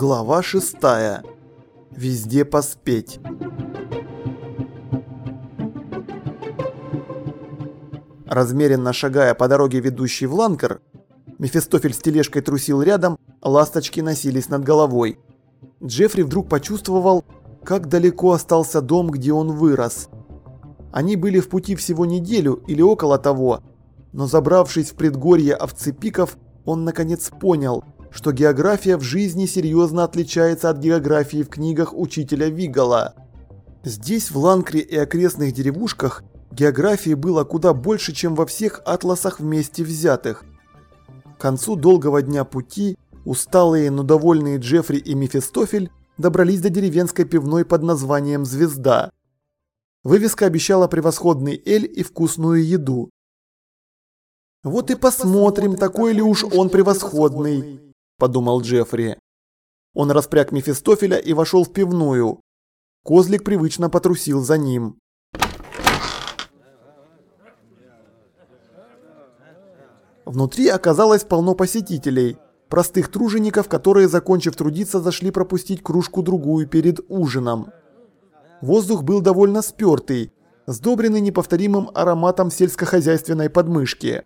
Глава шестая. Везде поспеть. Размеренно шагая по дороге, ведущей в Ланкер, Мефистофель с тележкой трусил рядом, ласточки носились над головой. Джеффри вдруг почувствовал, как далеко остался дом, где он вырос. Они были в пути всего неделю или около того, но забравшись в предгорье овцепиков, он наконец понял, что география в жизни серьезно отличается от географии в книгах учителя Вигала. Здесь, в Ланкре и окрестных деревушках, географии было куда больше, чем во всех атласах вместе взятых. К концу долгого дня пути усталые, но довольные Джеффри и Мефистофель добрались до деревенской пивной под названием «Звезда». Вывеска обещала превосходный эль и вкусную еду. «Вот и посмотрим, такой ли уж он превосходный», – подумал Джеффри. Он распряг Мефистофеля и вошел в пивную. Козлик привычно потрусил за ним. Внутри оказалось полно посетителей, простых тружеников, которые, закончив трудиться, зашли пропустить кружку-другую перед ужином. Воздух был довольно спертый, сдобренный неповторимым ароматом сельскохозяйственной подмышки.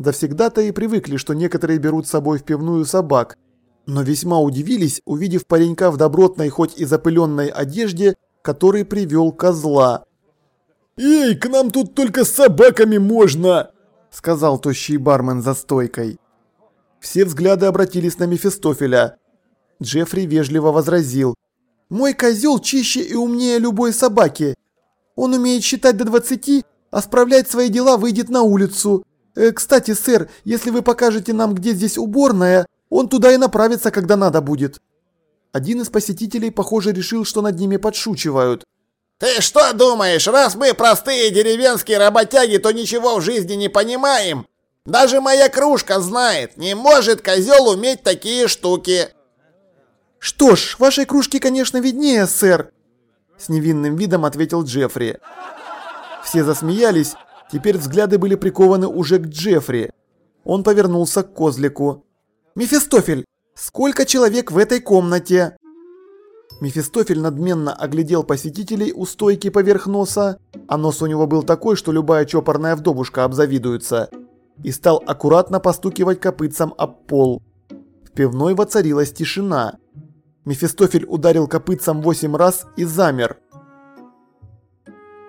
Завсегда-то и привыкли, что некоторые берут с собой в пивную собак, но весьма удивились, увидев паренька в добротной, хоть и запыленной одежде, который привел козла. «Эй, к нам тут только с собаками можно!» – сказал тощий бармен за стойкой. Все взгляды обратились на Мефистофеля. Джеффри вежливо возразил. «Мой козел чище и умнее любой собаки. Он умеет считать до 20, а справлять свои дела выйдет на улицу. Э, кстати, сэр, если вы покажете нам, где здесь уборная, он туда и направится, когда надо будет». Один из посетителей, похоже, решил, что над ними подшучивают. «Ты что думаешь, раз мы простые деревенские работяги, то ничего в жизни не понимаем? Даже моя кружка знает, не может козел уметь такие штуки!» «Что ж, вашей кружке, конечно, виднее, сэр!» С невинным видом ответил Джеффри. Все засмеялись, теперь взгляды были прикованы уже к Джеффри. Он повернулся к козлику. «Мефистофель, сколько человек в этой комнате?» Мефистофель надменно оглядел посетителей у стойки поверх носа, а нос у него был такой, что любая чопорная вдовушка обзавидуется, и стал аккуратно постукивать копытцем об пол. В пивной воцарилась тишина. Мефистофель ударил копытцем восемь раз и замер.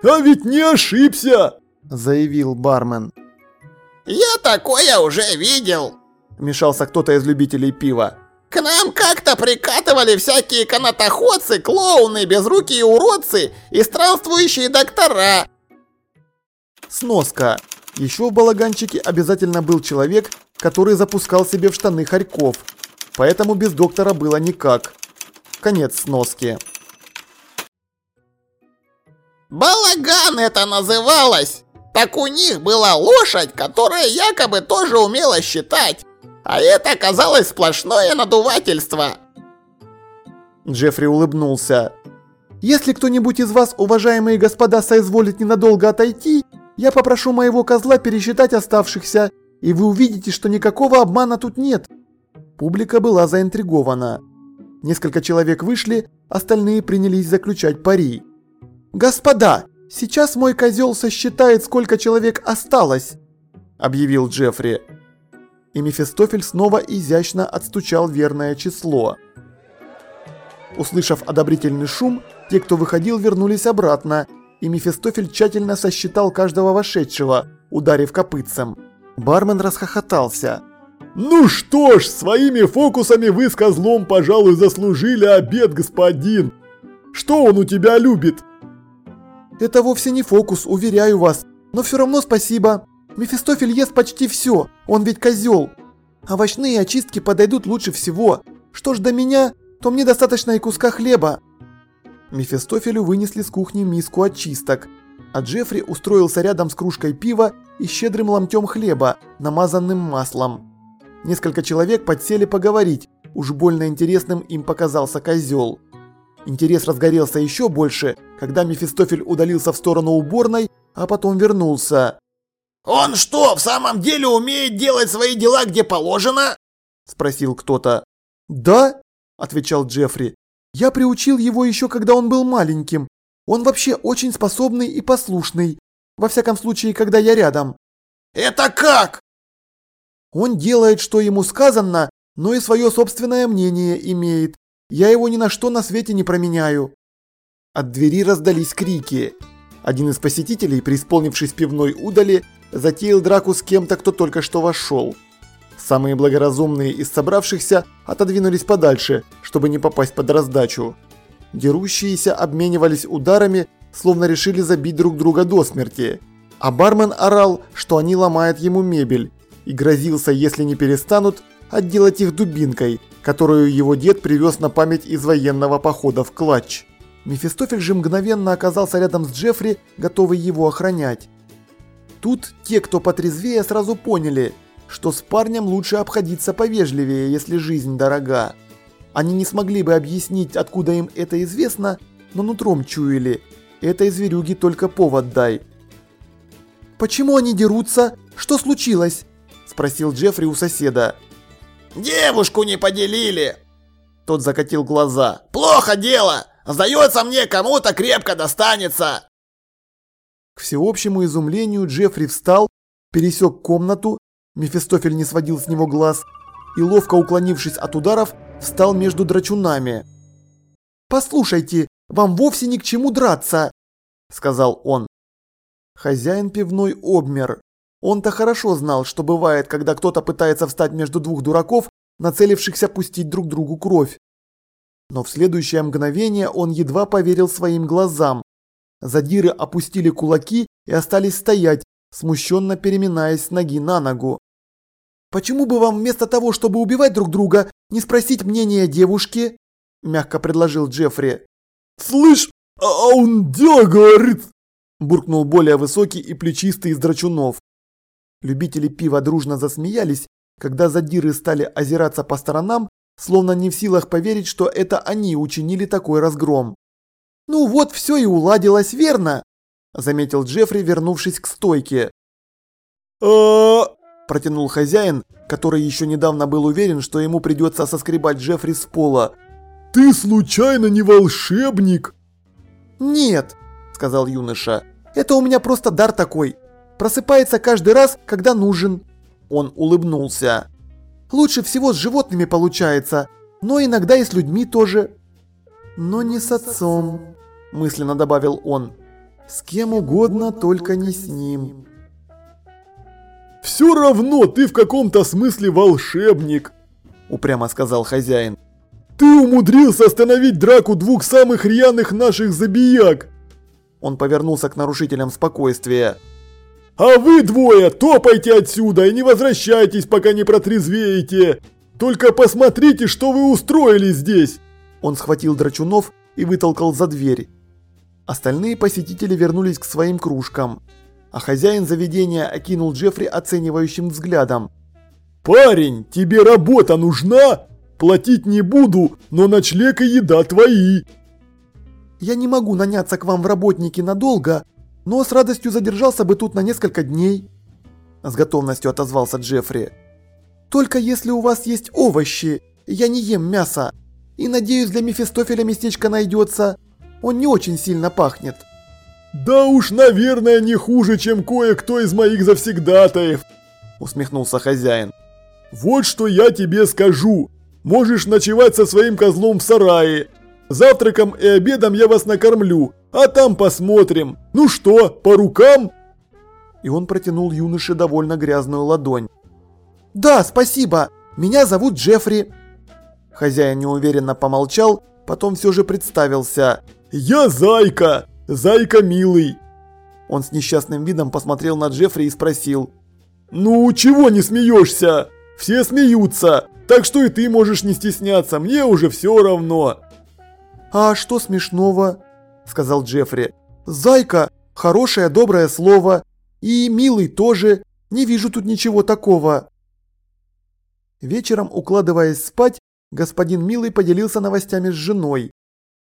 «А ведь не ошибся!» – заявил бармен. «Я такое уже видел!» – вмешался кто-то из любителей пива. К нам как-то прикатывали всякие канатоходцы, клоуны, безрукие уродцы и странствующие доктора. Сноска. Еще в балаганчике обязательно был человек, который запускал себе в штаны хорьков. Поэтому без доктора было никак. Конец сноски. Балаган это называлось. Так у них была лошадь, которая якобы тоже умела считать. А это оказалось сплошное надувательство. Джеффри улыбнулся. Если кто-нибудь из вас, уважаемые господа, соизволит ненадолго отойти, я попрошу моего козла пересчитать оставшихся, и вы увидите, что никакого обмана тут нет. Публика была заинтригована. Несколько человек вышли, остальные принялись заключать пари. «Господа, сейчас мой козел сосчитает, сколько человек осталось», – объявил Джеффри и Мефистофель снова изящно отстучал верное число. Услышав одобрительный шум, те, кто выходил, вернулись обратно, и Мефистофель тщательно сосчитал каждого вошедшего, ударив копытцем. Бармен расхохотался. «Ну что ж, своими фокусами вы с козлом, пожалуй, заслужили обед, господин! Что он у тебя любит?» «Это вовсе не фокус, уверяю вас, но все равно спасибо!» Мефистофель ест почти все, он ведь козел. Овощные очистки подойдут лучше всего. Что ж до меня, то мне достаточно и куска хлеба. Мефистофелю вынесли с кухни миску очисток, а Джеффри устроился рядом с кружкой пива и щедрым ломтем хлеба, намазанным маслом. Несколько человек подсели поговорить, уж больно интересным им показался козел. Интерес разгорелся еще больше, когда Мефистофель удалился в сторону уборной, а потом вернулся. «Он что, в самом деле умеет делать свои дела, где положено?» – спросил кто-то. «Да?» – отвечал Джеффри. «Я приучил его еще когда он был маленьким. Он вообще очень способный и послушный. Во всяком случае, когда я рядом». «Это как?» «Он делает, что ему сказано, но и свое собственное мнение имеет. Я его ни на что на свете не променяю». От двери раздались крики. Один из посетителей, преисполнившись пивной удали, затеял драку с кем-то, кто только что вошел. Самые благоразумные из собравшихся отодвинулись подальше, чтобы не попасть под раздачу. Дерущиеся обменивались ударами, словно решили забить друг друга до смерти. А бармен орал, что они ломают ему мебель, и грозился, если не перестанут, отделать их дубинкой, которую его дед привез на память из военного похода в Клатч. Мефистофель же мгновенно оказался рядом с Джеффри, готовый его охранять. Тут те, кто потрезвее, сразу поняли, что с парнем лучше обходиться повежливее, если жизнь дорога. Они не смогли бы объяснить, откуда им это известно, но нутром чуяли. Этой зверюге только повод дай. «Почему они дерутся? Что случилось?» – спросил Джеффри у соседа. «Девушку не поделили!» Тот закатил глаза. «Плохо дело! Сдается мне, кому-то крепко достанется!» К всеобщему изумлению Джеффри встал, пересек комнату, Мефистофель не сводил с него глаз, и ловко уклонившись от ударов, встал между драчунами. «Послушайте, вам вовсе ни к чему драться!» – сказал он. Хозяин пивной обмер. Он-то хорошо знал, что бывает, когда кто-то пытается встать между двух дураков, нацелившихся пустить друг другу кровь. Но в следующее мгновение он едва поверил своим глазам. Задиры опустили кулаки и остались стоять, смущенно переминаясь с ноги на ногу. «Почему бы вам вместо того, чтобы убивать друг друга, не спросить мнения девушки?» – мягко предложил Джеффри. «Слышь, а он дело говорит!» – буркнул более высокий и плечистый из драчунов. Любители пива дружно засмеялись, когда задиры стали озираться по сторонам словно не в силах поверить, что это они учинили такой разгром. «Ну вот, все и уладилось, верно?» – заметил Джеффри, вернувшись к стойке. а протянул хозяин, который еще недавно был уверен, что ему придется соскребать Джеффри с пола. «Ты случайно не волшебник?» «Нет», – сказал юноша, – «это у меня просто дар такой. Просыпается каждый раз, когда нужен». Он улыбнулся. Лучше всего с животными получается, но иногда и с людьми тоже. Но не с отцом, мысленно добавил он. С кем угодно, только не с ним. «Все равно ты в каком-то смысле волшебник», – упрямо сказал хозяин. «Ты умудрился остановить драку двух самых рьяных наших забияк!» Он повернулся к нарушителям спокойствия. А вы двое топайте отсюда и не возвращайтесь, пока не протрезвеете. Только посмотрите, что вы устроили здесь. Он схватил Драчунов и вытолкал за дверь. Остальные посетители вернулись к своим кружкам, а хозяин заведения окинул Джеффри оценивающим взглядом. «Парень, тебе работа нужна? Платить не буду, но ночлег и еда твои!» «Я не могу наняться к вам в работники надолго, но с радостью задержался бы тут на несколько дней», – с готовностью отозвался Джеффри. «Только если у вас есть овощи, я не ем мясо, и надеюсь для Мефистофеля местечко найдется, он не очень сильно пахнет». «Да уж, наверное, не хуже, чем кое-кто из моих завсегдатаев», – усмехнулся хозяин. «Вот что я тебе скажу. Можешь ночевать со своим козлом в сарае. Завтраком и обедом я вас накормлю, а там посмотрим. Ну что, по рукам?» И он протянул юноше довольно грязную ладонь. «Да, спасибо. Меня зовут Джеффри». Хозяин неуверенно помолчал, потом все же представился. «Я Зайка! Зайка милый!» Он с несчастным видом посмотрел на Джеффри и спросил. «Ну, чего не смеешься? Все смеются, так что и ты можешь не стесняться, мне уже все равно!» «А что смешного?» – сказал Джеффри. «Зайка – хорошее доброе слово. И милый тоже. Не вижу тут ничего такого». Вечером, укладываясь спать, господин Милый поделился новостями с женой.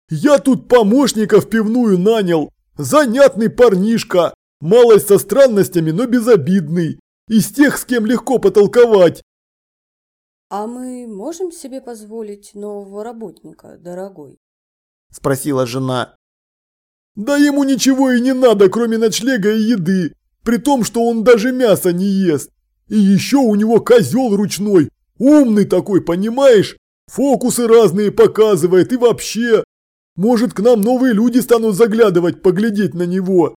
«Я тут помощника в пивную нанял. Занятный парнишка. Малость со странностями, но безобидный. Из тех, с кем легко потолковать. «А мы можем себе позволить нового работника, дорогой?» – спросила жена. «Да ему ничего и не надо, кроме ночлега и еды, при том, что он даже мясо не ест. И еще у него козел ручной, умный такой, понимаешь? Фокусы разные показывает и вообще. Может, к нам новые люди станут заглядывать, поглядеть на него».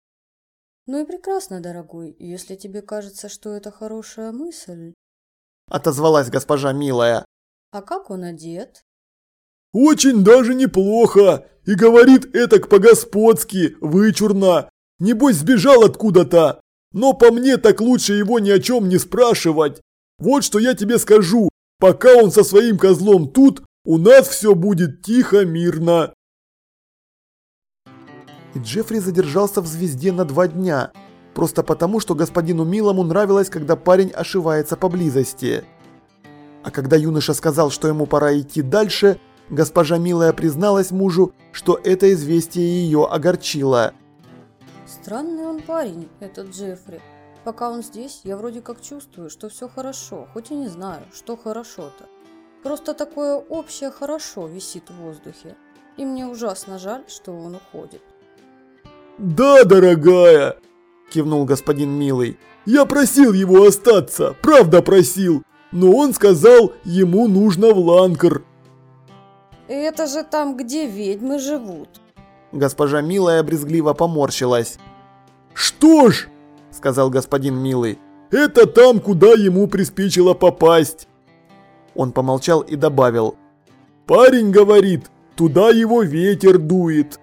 «Ну и прекрасно, дорогой, если тебе кажется, что это хорошая мысль». – отозвалась госпожа милая. «А как он одет?» «Очень даже неплохо, и говорит этак по-господски, вычурно. Небось сбежал откуда-то, но по мне так лучше его ни о чем не спрашивать. Вот что я тебе скажу, пока он со своим козлом тут, у нас все будет тихо, мирно». И Джеффри задержался в звезде на два дня – просто потому, что господину Милому нравилось, когда парень ошивается поблизости. А когда юноша сказал, что ему пора идти дальше, госпожа Милая призналась мужу, что это известие ее огорчило. «Странный он парень, этот Джеффри. Пока он здесь, я вроде как чувствую, что все хорошо, хоть и не знаю, что хорошо-то. Просто такое общее хорошо висит в воздухе, и мне ужасно жаль, что он уходит». «Да, дорогая!» кивнул господин Милый. «Я просил его остаться, правда просил, но он сказал, ему нужно в Ланкар». «Это же там, где ведьмы живут». Госпожа Милая брезгливо поморщилась. «Что ж», — сказал господин Милый, — «это там, куда ему приспичило попасть». Он помолчал и добавил. «Парень говорит, туда его ветер дует».